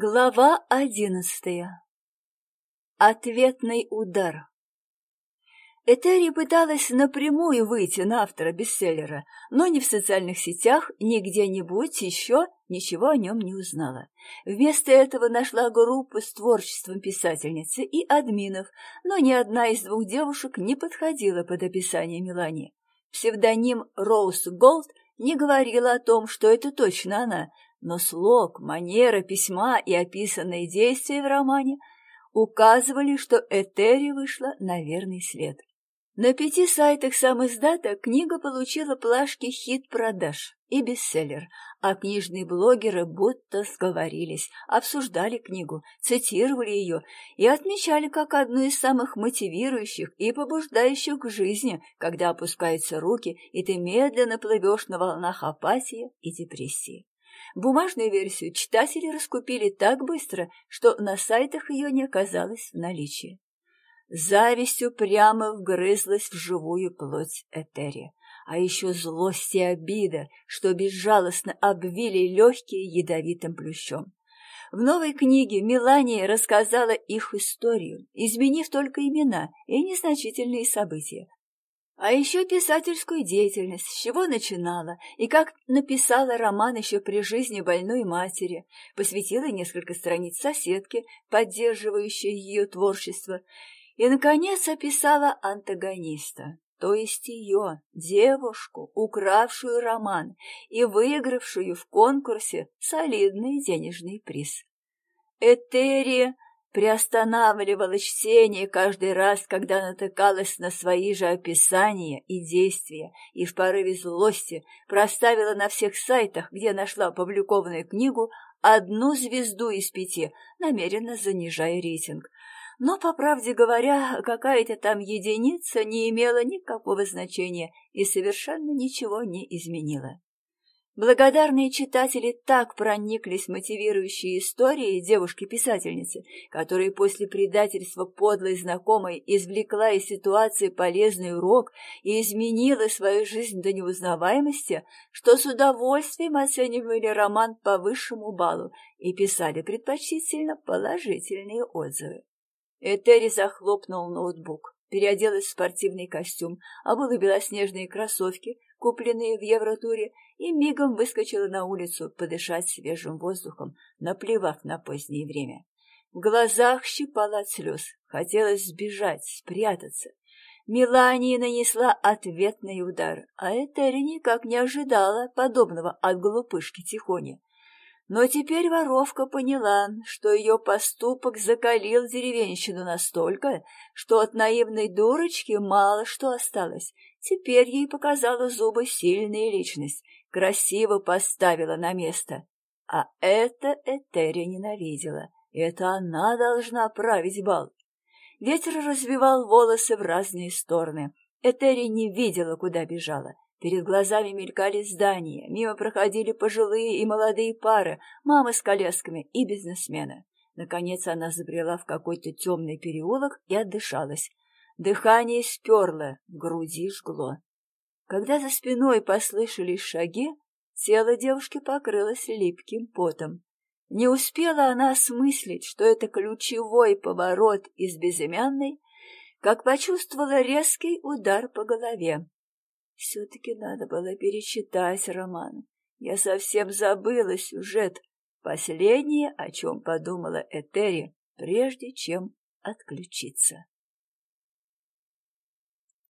Глава одиннадцатая. Ответный удар. Этери пыталась напрямую выйти на автора бестселлера, но ни в социальных сетях, ни где-нибудь еще ничего о нем не узнала. Вместо этого нашла группу с творчеством писательницы и админов, но ни одна из двух девушек не подходила под описание Мелани. Псевдоним Роуз Голд не говорила о том, что это точно она, но слог, манера письма и описанные действия в романе указывали, что Этери вышла на верный след. На пяти сайтах сам издата книга получила плашки хит-продаж и бестселлер, а книжные блогеры будто сговорились, обсуждали книгу, цитировали ее и отмечали как одну из самых мотивирующих и побуждающих к жизни, когда опускаются руки, и ты медленно плывешь на волнах апатии и депрессии. Бумажную версию читатели раскупили так быстро, что на сайтах ее не оказалось в наличии. Завистью прямо вгрызлась в живую плоть Этери, а еще злость и обида, что безжалостно обвили легкие ядовитым плющом. В новой книге Мелания рассказала их историю, изменив только имена и незначительные события, а еще писательскую деятельность, с чего начинала, и как написала роман еще при жизни больной матери, посвятила несколько страниц соседке, поддерживающей ее творчество, и, наконец, описала антагониста, то есть ее, девушку, укравшую роман и выигравшую в конкурсе солидный денежный приз. Этери приостанавливала чтение каждый раз, когда натыкалась на свои же описания и действия, и в порыве злости проставила на всех сайтах, где нашла опубликованную книгу, одну звезду из пяти, намеренно занижая рейтинг. Но, по правде говоря, какая-то там единица не имела никакого значения и совершенно ничего не изменила. Благодарные читатели так прониклись мотивирующей историей девушки-писательницы, которая после предательства подлой знакомой извлекла из ситуации полезный урок и изменила свою жизнь до неузнаваемости, что с удовольствием оценивали роман по высшему баллу и писали предпочтительно положительные отзывы. Этери захлопнул ноутбук, переоделась в спортивный костюм, обула белоснежные кроссовки, купленные в Евротуре, и мигом выскочила на улицу подышать свежим воздухом, наплевав на позднее время. В глазах щипала от слез, хотелось сбежать, спрятаться. Мелания нанесла ответный удар, а Этери никак не ожидала подобного от глупышки Тихони. Но теперь воровка поняла, что ее поступок закалил деревенщину настолько, что от наивной дурочки мало что осталось. Теперь ей показала зубы сильная личность, красиво поставила на место. А это Этери ненавидела. Это она должна править бал. Ветер развивал волосы в разные стороны. Этери не видела, куда бежала. Перед глазами мелькали здания, мимо проходили пожилые и молодые пары, мамы с колясками и бизнесмены. Наконец она забрела в какой-то темный переулок и отдышалась. Дыхание сперло, в груди жгло. Когда за спиной послышались шаги, тело девушки покрылось липким потом. Не успела она осмыслить, что это ключевой поворот из безымянной, как почувствовала резкий удар по голове. Все-таки надо было перечитать роман. Я совсем забыла сюжет. Последнее, о чем подумала Этери, прежде чем отключиться.